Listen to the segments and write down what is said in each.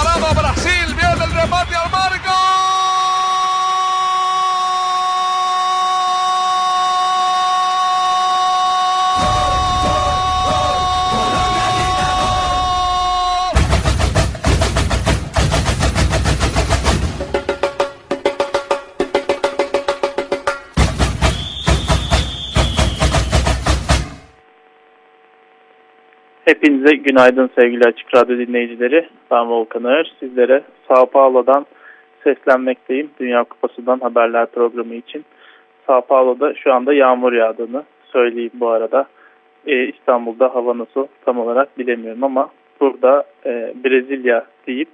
Brasil, Hepinize günaydın sevgili Açık Radyo dinleyicileri. Ben Volkan Ağır. Sizlere Sao Paulo'dan seslenmekteyim. Dünya Kupası'ndan haberler programı için. Sao Paulo'da şu anda yağmur yağdığını söyleyeyim bu arada. Ee, İstanbul'da hava nasıl tam olarak bilemiyorum ama burada e, Brezilya deyip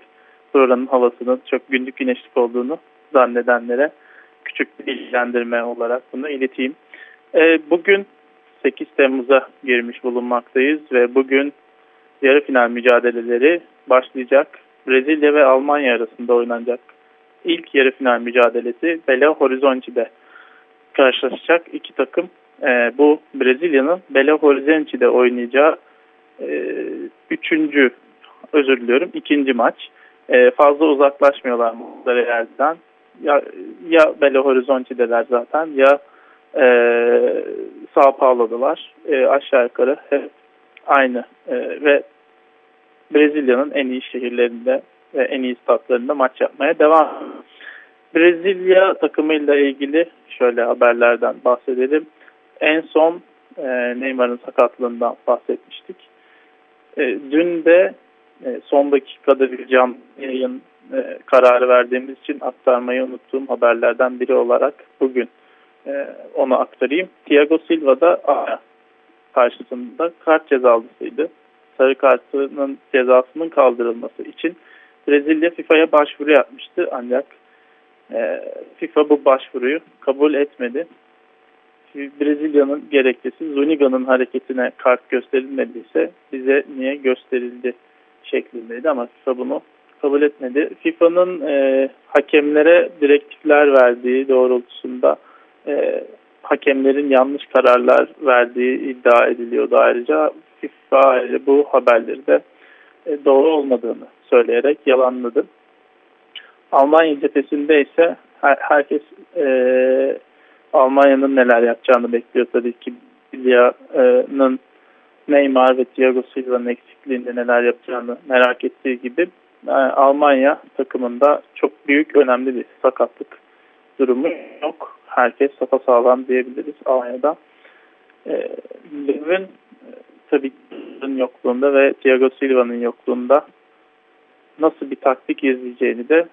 buranın havasının çok günlük güneşlik olduğunu zannedenlere küçük bir bilgilendirme olarak bunu ileteyim. E, bugün 8 Temmuz'a girmiş bulunmaktayız ve bugün yarı final mücadeleleri başlayacak. Brezilya ve Almanya arasında oynanacak ilk yarı final mücadelesi Belo Horizonte'de karşılaşacak iki takım. E, bu Brezilya'nın Belo Horizonte'de oynayacağı e, üçüncü, özür diliyorum, ikinci maç. E, fazla uzaklaşmıyorlar bu yerden. Ya, ya Belo Horizonte'deler zaten ya e, Sao Paulo'dalar. E, aşağı yukarı hep aynı e, ve Brezilya'nın en iyi şehirlerinde ve en iyi statlarında maç yapmaya devam. Brezilya takımıyla ilgili şöyle haberlerden bahsedelim. En son e, Neymar'ın sakatlığından bahsetmiştik. E, dün de e, son dakikada bir can yayın e, kararı verdiğimiz için aktarmayı unuttuğum haberlerden biri olarak bugün e, onu aktarayım. Thiago Silva da karşısında kart cezalısıydı. Sarı kartının cezasının kaldırılması için Brezilya FIFA'ya başvuru yapmıştı ancak e, FIFA bu başvuruyu kabul etmedi. Brezilya'nın gerekçesi Zuniga'nın hareketine kart gösterilmediyse bize niye gösterildi şeklindeydi ama FIFA bunu kabul etmedi. FIFA'nın e, hakemlere direktifler verdiği doğrultusunda e, hakemlerin yanlış kararlar verdiği iddia ediliyordu ayrıca. FIFA bu haberleri de e, doğru olmadığını söyleyerek yalanladı. Almanya cephesinde ise her, herkes e, Almanya'nın neler yapacağını bekliyor tabii ki. Bilya'nın Neymar ve Thiago Silva'nın eksikliğinde neler yapacağını merak ettiği gibi e, Almanya takımında çok büyük önemli bir sakatlık durumu yok herkes safa sağlam diyebiliriz Almanya'da. E, Lev'in e, tabii yokluğunda ve Thiago Silva'nın yokluğunda nasıl bir taktik izleyeceğini de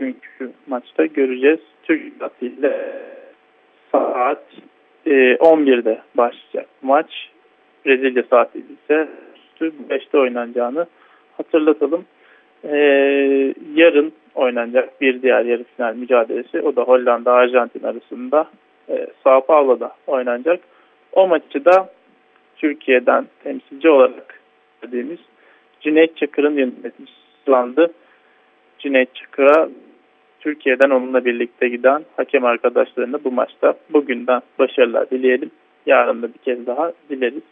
bugünkü maçta göreceğiz. Türk saatiyle saat e, 11'de başlayacak maç. Brezilya saatiyle ise 5'te oynanacağını hatırlatalım. Ee, yarın oynanacak bir diğer yarı final mücadelesi. O da Hollanda-Arjantin arasında e, Sao Paulo'da oynanacak. O maçı da Türkiye'den temsilci olarak dediğimiz Cüneyt Çakır'ın yönetmesi Cüneyt Çakır'a Türkiye'den onunla birlikte giden hakem arkadaşlarına bu maçta bugünden başarılar dileyelim. Yarın da bir kez daha dileriz.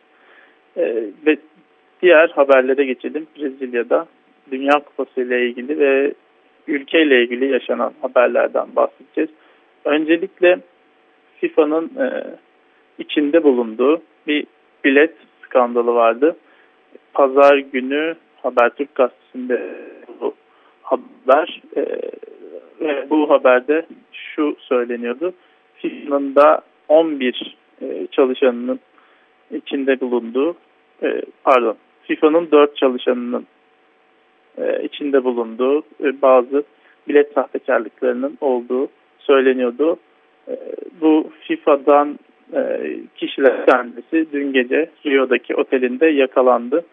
Ee, ve diğer haberlere geçelim. Brezilya'da Dünya Kupası ile ilgili ve ülkeyle ilgili yaşanan haberlerden bahsedeceğiz. Öncelikle FIFA'nın e, içinde bulunduğu bir bilet skandalı vardı. Pazar günü Habertürk gazetesinde bu haber e, ve bu haberde şu söyleniyordu. FIFA'nın da 11 e, çalışanının içinde bulunduğu e, pardon FIFA'nın 4 çalışanının e, içinde bulunduğu e, bazı bilet sahtekarlıklarının olduğu söyleniyordu. E, bu FIFA'dan kişiler kendisi dün gece Rio'daki otelinde yakalandı.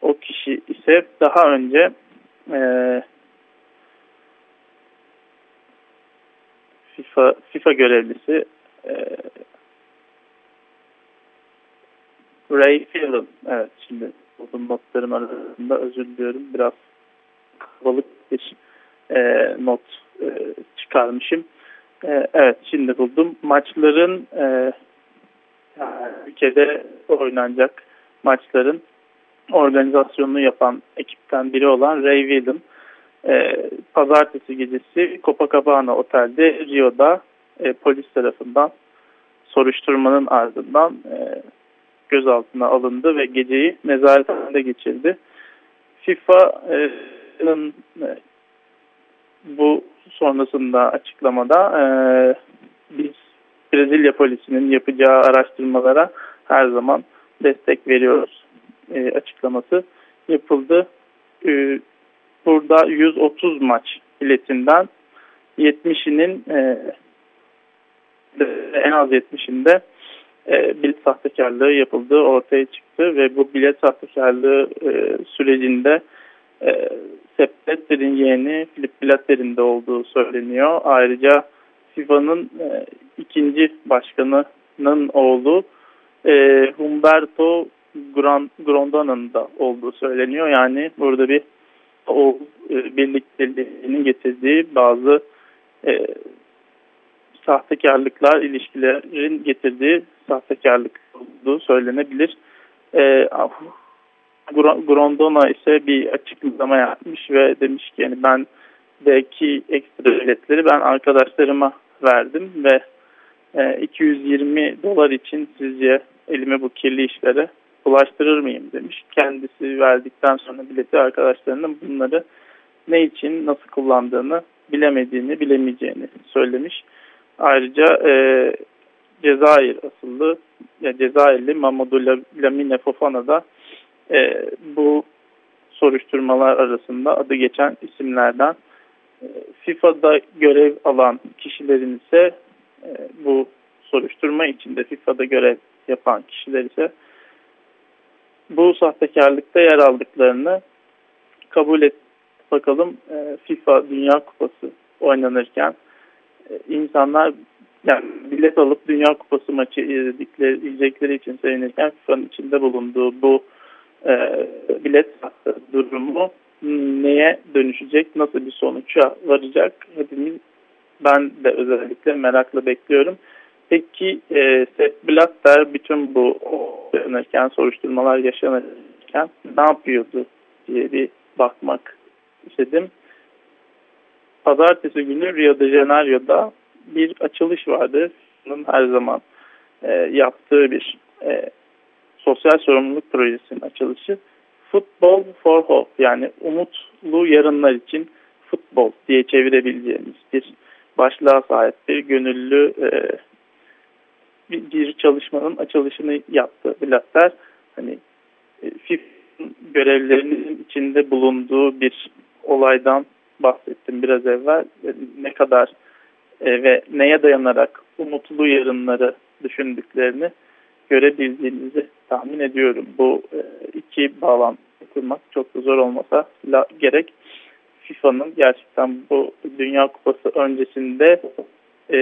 O kişi ise daha önce FIFA FIFA görevlisi Ray Phelan. Evet şimdi buldum notlarım arasında özür diliyorum. Biraz kalabalık bir e, not e, çıkarmışım. E, evet şimdi buldum. Maçların e, ülkede oynanacak maçların organizasyonunu yapan ekipten biri olan Ray Whedon e, pazartesi gecesi Copacabana Otel'de Rio'da e, polis tarafından soruşturmanın ardından e, gözaltına alındı ve geceyi nezarethanede geçirdi. FIFA'nın e, bu sonrasında açıklamada e, biz Brezilya polisinin yapacağı araştırmalara her zaman destek veriyoruz e, açıklaması yapıldı. E, burada 130 maç biletinden 70'inin e, en az 70'inde e, bilet sahtekarlığı yapıldığı ortaya çıktı ve bu bilet sahtekarlığı e, sürecinde e, Sepp Blatter'in yeğeni Filip Blatter'in de olduğu söyleniyor. Ayrıca FIFA'nın e, ikinci başkanının oğlu e, Humberto Grondona'nın da olduğu söyleniyor. Yani burada bir o e, birlikteliğinin getirdiği bazı e, sahtekarlıklar, ilişkilerin getirdiği sahtekarlık olduğu söylenebilir. E, Grondona ise bir açıklama yapmış ve demiş ki yani ben belki ekstra biletleri ben arkadaşlarıma verdim ve e, 220 dolar için sizce elime bu kirli işlere ulaştırır mıyım demiş. Kendisi verdikten sonra bileti arkadaşlarının bunları ne için nasıl kullandığını bilemediğini bilemeyeceğini söylemiş. Ayrıca e, Cezayir asıllı ya Cezayirli Mamadou Lamine Fofana da e, bu soruşturmalar arasında adı geçen isimlerden e, FIFA'da görev alan kişilerin ise e, bu soruşturma içinde FIFA'da görev yapan kişiler ise bu sahtekarlıkta yer aldıklarını kabul et bakalım e, FIFA Dünya Kupası oynanırken e, insanlar yani bilet alıp Dünya Kupası maçı izledikleri, izleyecekleri için sevinirken FIFA'nın içinde bulunduğu bu e, bilet durumu neye dönüşecek, nasıl bir sonuça varacak hepimiz ben de özellikle merakla bekliyorum. Peki e, Sepp Blatter bütün bu yaşanırken, soruşturmalar yaşanırken ne yapıyordu diye bir bakmak istedim. Pazartesi günü Rio de Janeiro'da bir açılış vardı. Bunun her zaman e, yaptığı bir e, sosyal sorumluluk projesinin açılışı. Football for Hope yani umutlu yarınlar için futbol diye çevirebileceğimiz bir başlığa sahip bir gönüllü e, bir, çalışmanın açılışını yaptı Blatter. Hani e, FIFA'nın görevlerinin içinde bulunduğu bir olaydan bahsettim biraz evvel. Ne kadar e, ve neye dayanarak umutlu yarınları düşündüklerini görebildiğinizi tahmin ediyorum. Bu e, iki bağlantı kurmak çok da zor olmasa gerek. FIFA'nın gerçekten bu Dünya Kupası öncesinde e,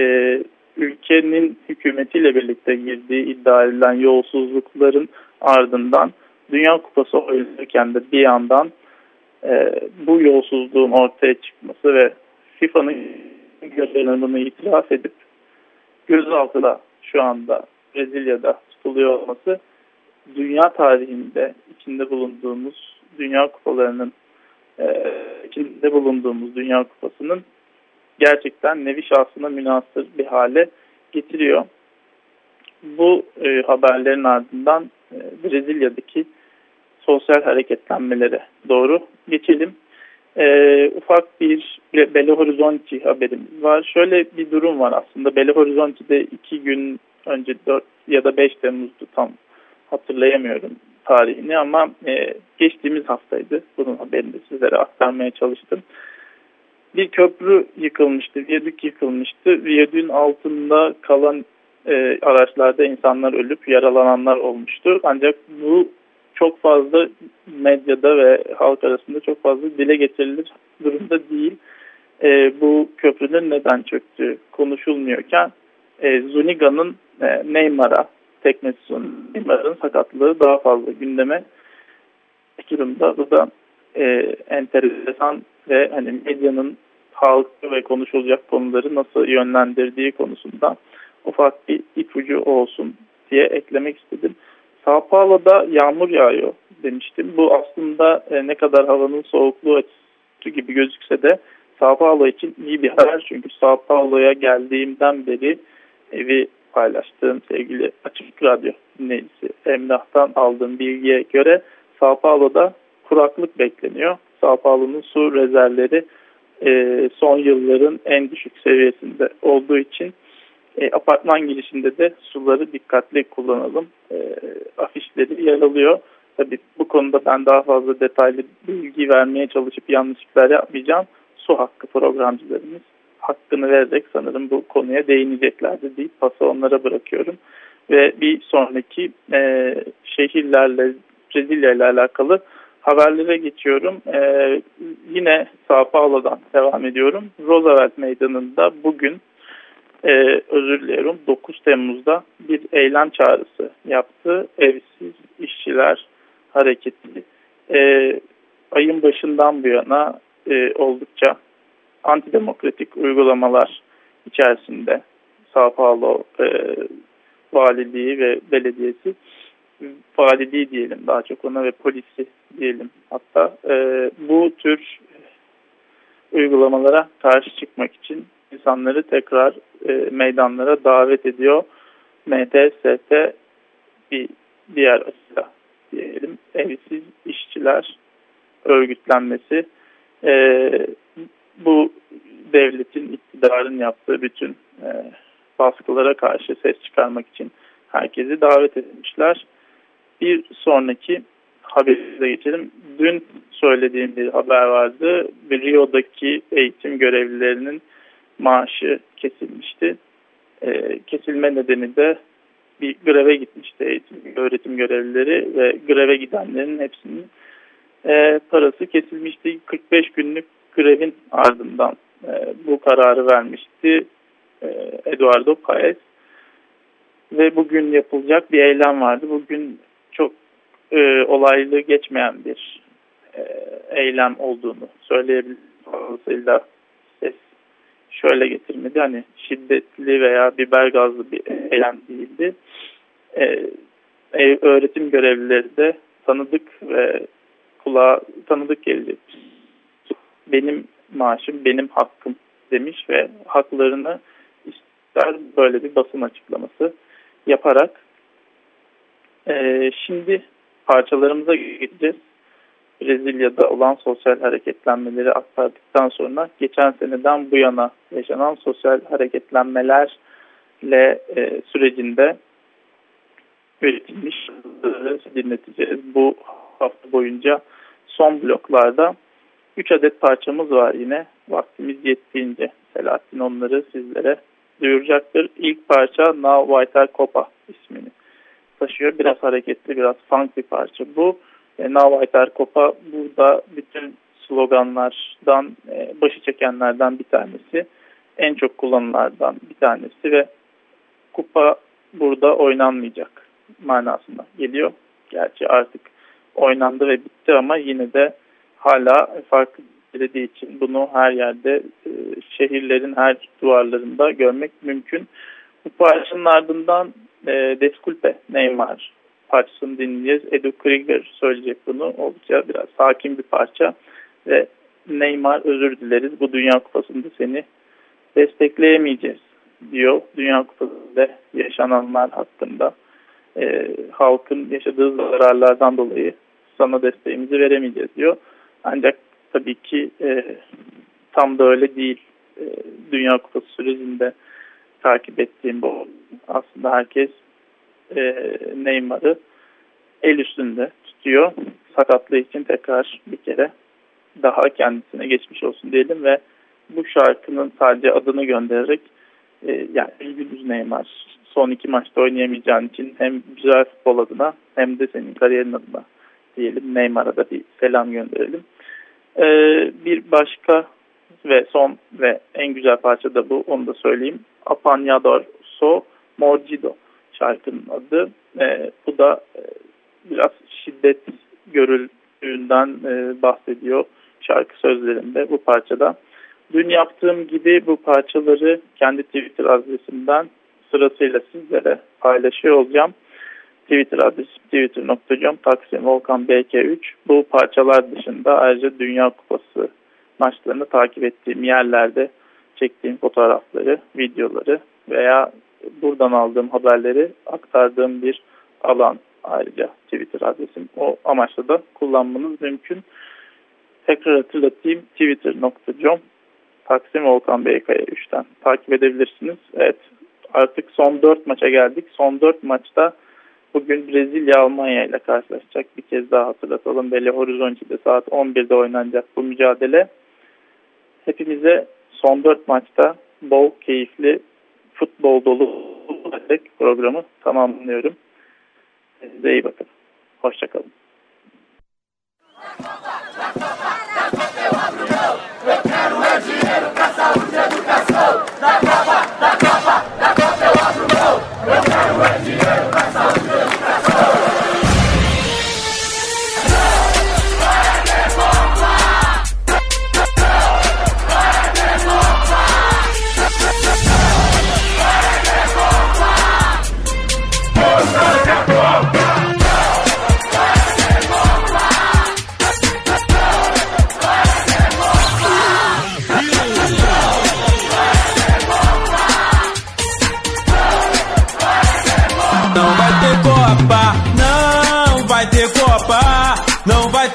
ülkenin hükümetiyle birlikte girdiği iddia edilen yolsuzlukların ardından Dünya Kupası oynanırken de bir yandan e, bu yolsuzluğun ortaya çıkması ve FIFA'nın bunu itiraf edip gözaltıda şu anda Brezilya'da tutuluyor olması dünya tarihinde içinde bulunduğumuz dünya kupalarının e, içinde bulunduğumuz dünya kupasının gerçekten nevi şahsına münasır bir hale getiriyor. Bu e, haberlerin ardından e, Brezilya'daki sosyal hareketlenmelere doğru geçelim. E, ufak bir Belo Horizonte haberimiz var. Şöyle bir durum var aslında. Belo Horizonte'de iki gün önce 4 ya da 5 Temmuz'du tam hatırlayamıyorum tarihini ama e, geçtiğimiz haftaydı. Bunun haberini de sizlere aktarmaya çalıştım. Bir köprü yıkılmıştı, viyadük yıkılmıştı. Viyadüğün altında kalan e, araçlarda insanlar ölüp yaralananlar olmuştu. Ancak bu çok fazla medyada ve halk arasında çok fazla dile getirilir durumda değil. E, bu köprünün neden çöktüğü konuşulmuyorken e, Zuniga'nın e, Neymar'a teknesi Neymar'ın sakatlığı daha fazla gündeme durumda. Bu da e, enteresan ve hani medyanın halkı ve konuşulacak konuları nasıl yönlendirdiği konusunda ufak bir ipucu olsun diye eklemek istedim. Sao Paulo'da yağmur yağıyor demiştim. Bu aslında e, ne kadar havanın soğukluğu açısı gibi gözükse de Sao Paulo için iyi bir haber. Çünkü Sao Paulo'ya geldiğimden beri evi paylaştığım sevgili Açık Radyo dinleyicisi Emrah'tan aldığım bilgiye göre Sao Paulo'da kuraklık bekleniyor. Sao Paulo'nun su rezervleri e, son yılların en düşük seviyesinde olduğu için e, apartman girişinde de suları dikkatli kullanalım. E, afişleri yer alıyor. Tabii bu konuda ben daha fazla detaylı bilgi vermeye çalışıp yanlışlıklar yapmayacağım. Su hakkı programcılarımız hakkını vererek sanırım bu konuya değineceklerdi deyip pası onlara bırakıyorum. Ve bir sonraki e, şehirlerle Brezilya ile alakalı haberlere geçiyorum. E, yine Sao Paulo'dan devam ediyorum. Roosevelt Meydanı'nda bugün e, özür diliyorum 9 Temmuz'da bir eylem çağrısı yaptı. Evsiz işçiler hareketi. E, ayın başından bu yana e, oldukça antidemokratik uygulamalar içerisinde Sao Paulo e, valiliği ve belediyesi valiliği diyelim daha çok ona ve polisi diyelim hatta e, bu tür uygulamalara karşı çıkmak için insanları tekrar e, meydanlara davet ediyor. MTST bir diğer açıda diyelim evsiz işçiler örgütlenmesi e, bu devletin iktidarın yaptığı bütün e, baskılara karşı ses çıkarmak için herkesi davet etmişler. Bir sonraki haberimize geçelim. Dün söylediğim bir haber vardı. Rio'daki eğitim görevlilerinin maaşı kesilmişti. E, kesilme nedeni de bir greve gitmişti eğitim öğretim görevlileri ve greve gidenlerin hepsinin e, parası kesilmişti. 45 günlük grevin ardından e, bu kararı vermişti e, Eduardo Paez ve bugün yapılacak bir eylem vardı. Bugün çok e, olaylı geçmeyen bir e, eylem olduğunu söyleyebilirim. Fazlasıyla ses şöyle getirmedi. Hani şiddetli veya biber gazlı bir eylem değildi. E, öğretim görevlileri de tanıdık ve kulağa tanıdık gelecek. Benim maaşım benim hakkım demiş ve haklarını ister böyle bir basın açıklaması yaparak e, şimdi parçalarımıza gideceğiz. Brezilya'da olan sosyal hareketlenmeleri aktardıktan sonra geçen seneden bu yana yaşanan sosyal hareketlenmelerle e, sürecinde üretilmiş dinleteceğiz. Bu hafta boyunca son bloklarda 3 adet parçamız var yine. Vaktimiz yettiğince Selahattin onları sizlere duyuracaktır. İlk parça Now White Copa ismini taşıyor. Biraz hareketli, biraz funk bir parça bu. E, Now White Copa burada bütün sloganlardan e, başı çekenlerden bir tanesi. En çok kullanılardan bir tanesi ve kupa burada oynanmayacak manasında geliyor. Gerçi artık oynandı ve bitti ama yine de hala farklı belediye için bunu her yerde e, şehirlerin her duvarlarında görmek mümkün. Bu parçanın ardından e, Desculpe Neymar parçasını dinleyeceğiz. Edu Krieger söyleyecek bunu. Oldukça biraz sakin bir parça ve Neymar özür dileriz bu Dünya Kupası'nda seni destekleyemeyeceğiz diyor. Dünya Kupası'nda yaşananlar hakkında e, halkın yaşadığı zararlardan dolayı sana desteğimizi veremeyeceğiz diyor. Ancak tabii ki e, tam da öyle değil. E, Dünya Kupası sürecinde takip ettiğim bu. Aslında herkes e, Neymar'ı el üstünde tutuyor. Sakatlığı için tekrar bir kere daha kendisine geçmiş olsun diyelim ve bu şarkının sadece adını göndererek e, yani üzgünüz Neymar son iki maçta oynayamayacağın için hem güzel futbol adına hem de senin kariyerin adına diyelim Neymar'a da bir selam gönderelim. Ee, bir başka ve son ve en güzel parça da bu onu da söyleyeyim. Apanyador So Morcido şarkının adı. Ee, bu da e, biraz şiddet görüldüğünden e, bahsediyor şarkı sözlerinde bu parçada. Dün yaptığım gibi bu parçaları kendi Twitter adresimden sırasıyla sizlere paylaşıyor olacağım. Twitter adresi twitter.com Taksim Volkan BK3. Bu parçalar dışında ayrıca Dünya Kupası maçlarını takip ettiğim yerlerde çektiğim fotoğrafları, videoları veya buradan aldığım haberleri aktardığım bir alan ayrıca Twitter adresim. O amaçla da kullanmanız mümkün. Tekrar hatırlatayım twitter.com Taksim Volkan BK'ya 3'ten takip edebilirsiniz. Evet artık son 4 maça geldik. Son 4 maçta bugün Brezilya Almanya ile karşılaşacak. Bir kez daha hatırlatalım. Belo Horizonte'de saat 11'de oynanacak bu mücadele. Hepimize son 4 maçta bol keyifli futbol dolu programı tamamlıyorum. Size iyi bakın. Hoşçakalın. Eu quero é dinheiro pra saúde e educação. Da capa, da capa, da capa eu abro mão. Eu quero é dinheiro pra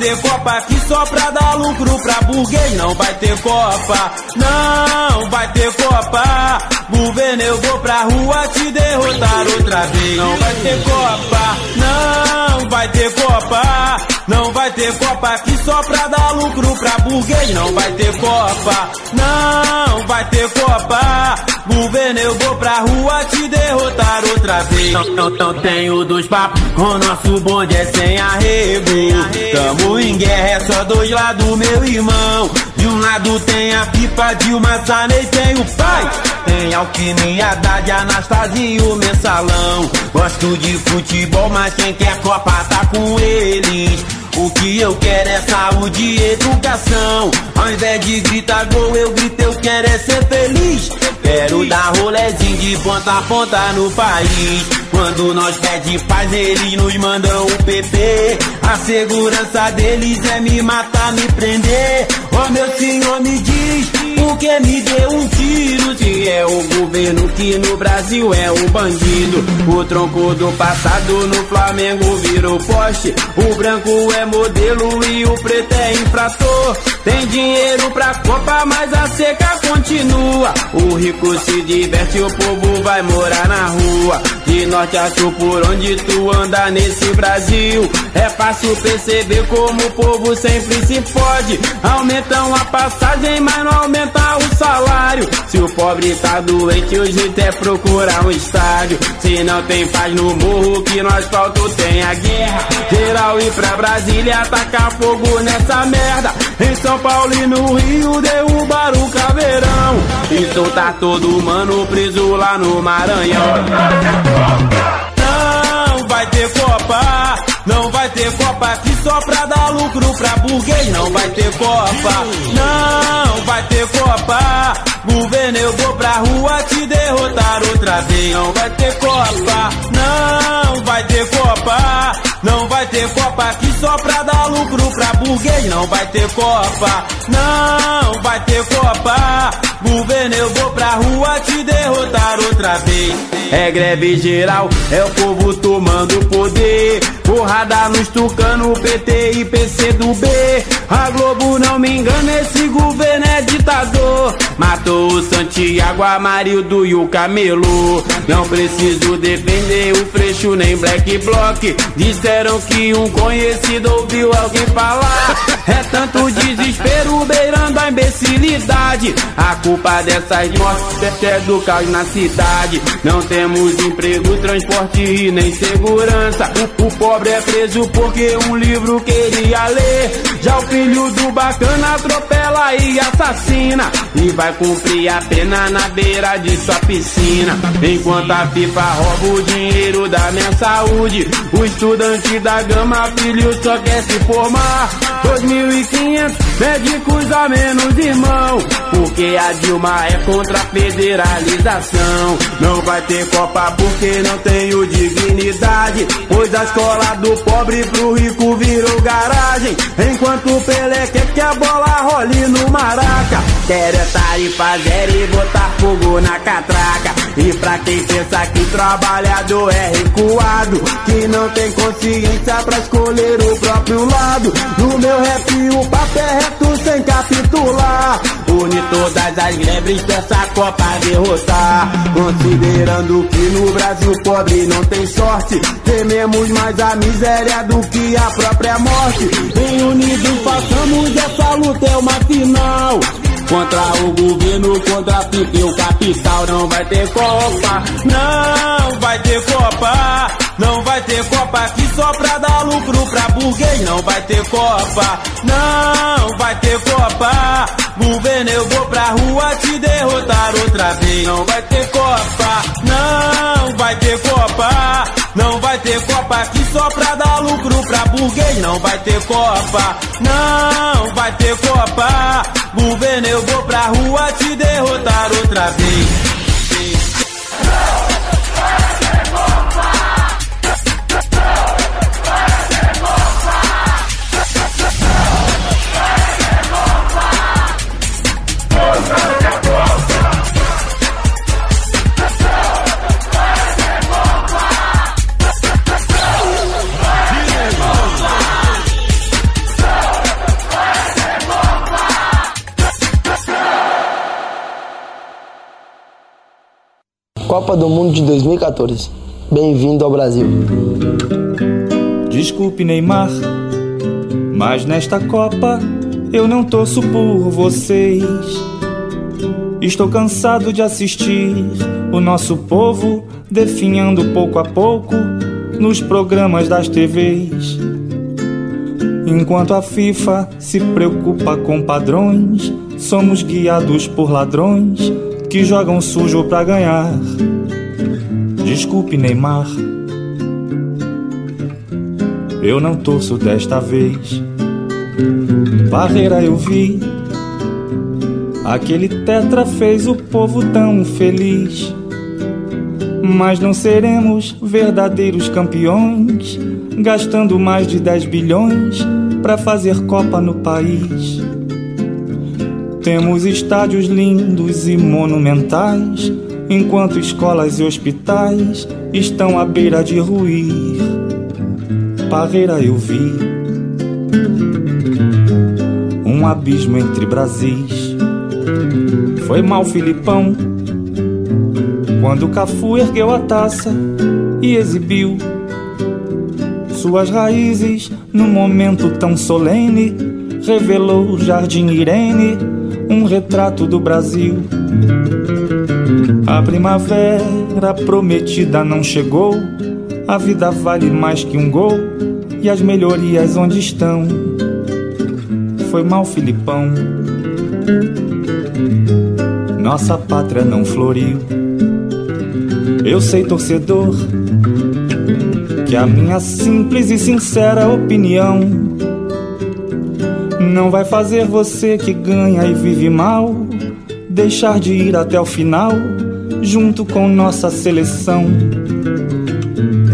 ter Copa aqui só pra dar lucro pra burguês. Não vai ter Copa, não vai ter Copa. Governo, eu vou pra rua te derrotar outra vez. Não vai ter Copa, não vai ter Copa. Não vai ter Copa aqui só pra dar lucro pra burguês. Não vai ter Copa, não vai ter Copa. Governo, eu vou pra rua te derrotar outra vez. Não, não, tenho dois papos, com nosso bonde é sem arrego. Tamo em guerra, é só dois lados, meu irmão. De um lado tem a pipa de uma Sanei, tem o pai. Tem Alquimia, Haddad, Anastasia e o Mensalão. Gosto de futebol, mas quem quer Copa tá com eles. O que eu quero é saúde e educação. Ao invés de gritar gol, eu grito, eu quero é ser feliz. Quero dar rolezinho de ponta a ponta no país. Quando nós pede paz, eles nos mandam o PP. A segurança deles é me matar, me prender. Oh meu senhor, me diz, por que me deu um tiro? Se é o governo que no Brasil é o bandido. O tronco do passado no Flamengo virou poste. O branco é modelo e o preto é infrator. Tem dinheiro pra Copa, mas a seca continua. O rico se diverte, o povo vai morar na rua. De norte a sul, por onde tu anda nesse Brasil. É fácil perceber como o povo sempre se pode. Aumentam a passagem, mas não aumenta o salário. Se o pobre tá doente, o jeito é procurar um estádio. Se não tem paz no morro, que no asfalto tem a guerra. Geral ir pra Brasília atacar fogo nessa merda. Em São Paulo e no Rio derrubar o caveirão. E soltar todo mano preso lá no Maranhão. Não vai ter Copa, não vai ter Copa aqui só pra dar lucro pra burguês. Não vai ter Copa, não vai ter Copa. Governo, eu vou pra rua te derrotar outra vez. Não vai ter Copa, não vai ter Copa. Não vai ter Copa aqui só pra dar lucro pra burguês. Não vai ter Copa, não vai ter Copa. Governo, eu vou pra rua te derrotar outra vez. É greve geral, é o povo tomando poder. Porrada nos tucano, PT e PC do B. A Globo não me engana, esse governo é ditador. Matou o Santiago, Amarildo e o Camelo. Não preciso defender o Freixo nem Black Block. Disseram que um conhecido ouviu alguém falar. É tanto desespero beirando a imbecilidade. A culpa dessas mortes é do caos na cidade. Não temos emprego, transporte e nem segurança. O, o pobre é preso porque um livro queria ler. Já o filho do bacana atropela e assassina. E vai cumprir a pena na beira de sua piscina. Enquanto a FIFA rouba o dinheiro da minha saúde, o estudante da gama, filho, só quer se formar. 2.500 médicos a menos, irmão. Porque a Dilma é contra a federalização. Não vai ter Copa porque não tenho dignidade. Pois a escola do pobre pro rico virou garagem. Enquanto o Pelé quer que a bola role no maraca. Quero é tarifa zero e botar fogo na catraca. E pra quem pensa que trabalhador é recuado, que não tem consciência pra escolher o próprio lado. No meu rap o papo é reto sem capitular. Une todas as greves dessa Copa derrotar. Considerando que no Brasil pobre não tem sorte, tememos mais a miséria do que a própria morte. Em unidos façamos essa luta, é uma final. Contra o governo, contra a pique, o capital não vai ter Copa. Não vai ter Copa. Não vai ter Copa aqui só pra dar lucro pra burguês. Não vai ter Copa. Não vai ter Copa. Governo, eu vou pra rua te derrotar outra vez. Não vai ter Copa. Não vai ter Copa. Não vai ter Copa aqui só pra dar lucro pra burguês. Não vai ter Copa. Não vai ter Copa. Copa do Mundo de 2014. Bem-vindo ao Brasil. Desculpe, Neymar, mas nesta Copa eu não torço por vocês. Estou cansado de assistir o nosso povo definhando pouco a pouco nos programas das TVs. Enquanto a FIFA se preocupa com padrões, somos guiados por ladrões que jogam sujo pra ganhar. Desculpe, Neymar. Eu não torço desta vez. Barreira eu vi. Aquele tetra fez o povo tão feliz. Mas não seremos verdadeiros campeões, gastando mais de 10 bilhões para fazer Copa no país. Temos estádios lindos e monumentais, enquanto escolas e hospitais estão à beira de ruir. Parreira eu vi um abismo entre Brasis. Foi mal Filipão quando Cafu ergueu a taça e exibiu suas raízes num momento tão solene. Revelou o Jardim Irene um retrato do Brasil. A primavera prometida não chegou, a vida vale mais que um gol, e as melhorias onde estão? Foi mal, Filipão. Nossa pátria não floriu. Eu sei, torcedor, que a minha simples e sincera opinião não vai fazer você que ganha e vive mal deixar de ir até o final junto com nossa seleção.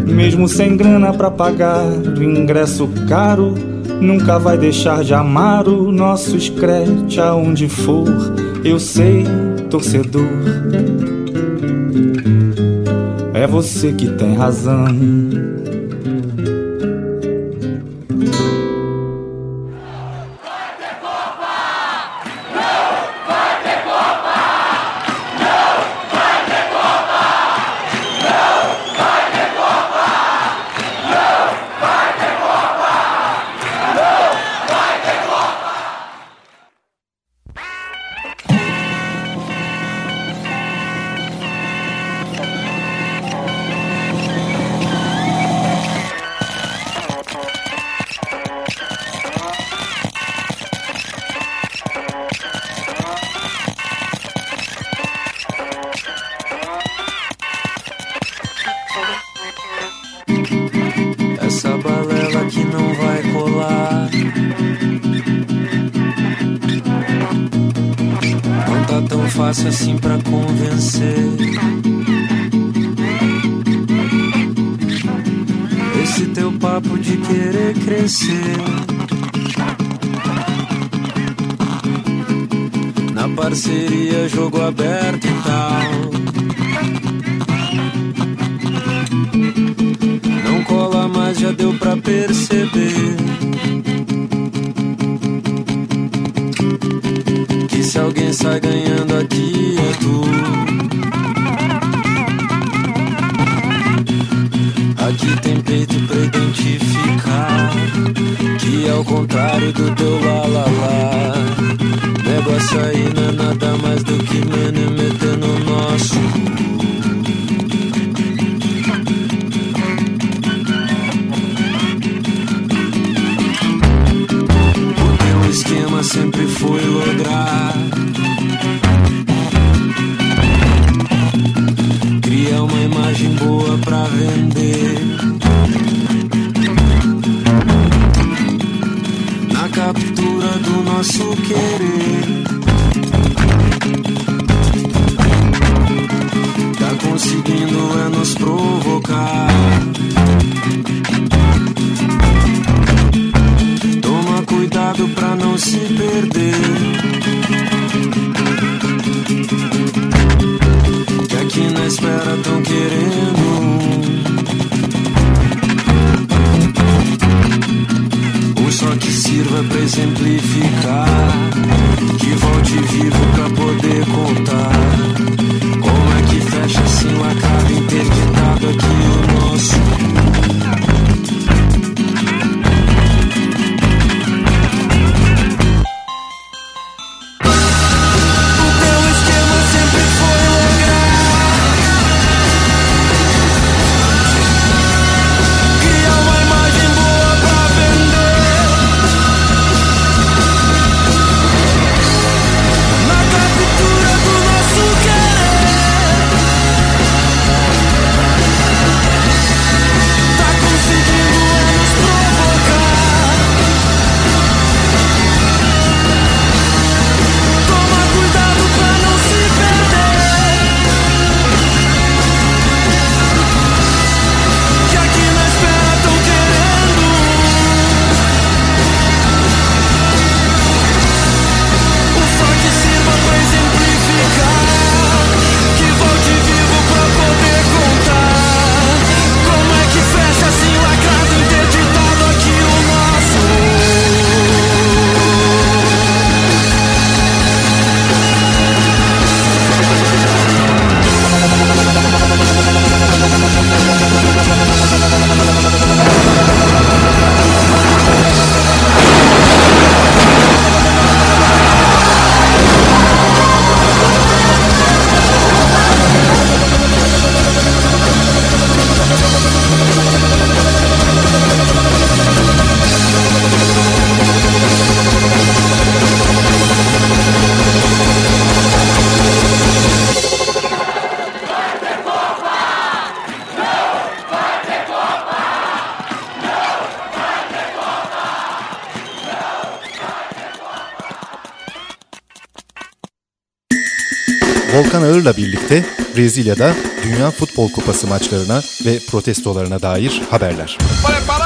Mesmo sem grana para pagar o ingresso caro, nunca vai deixar de amar o nosso scratch aonde for. Eu sei, torcedor, é você que tem razão. Balela que não vai colar. Não tá tão fácil assim pra convencer. Esse teu papo de querer crescer. Na parceria, jogo aberto e tal. Cola mais, já deu pra perceber. Que se alguém sai ganhando aqui é tu. Aqui tem peito pra identificar Que ao contrário do teu lá lá lá Negócio aí não é nada mais do que mene meter no nosso O lograr Cria uma imagem boa pra vender. Na captura do nosso querer. Tá conseguindo é nos provocar. Cuidado pra não se perder Volkan Ağır'la birlikte Brezilya'da Dünya Futbol Kupası maçlarına ve protestolarına dair haberler. Preparado Brasil,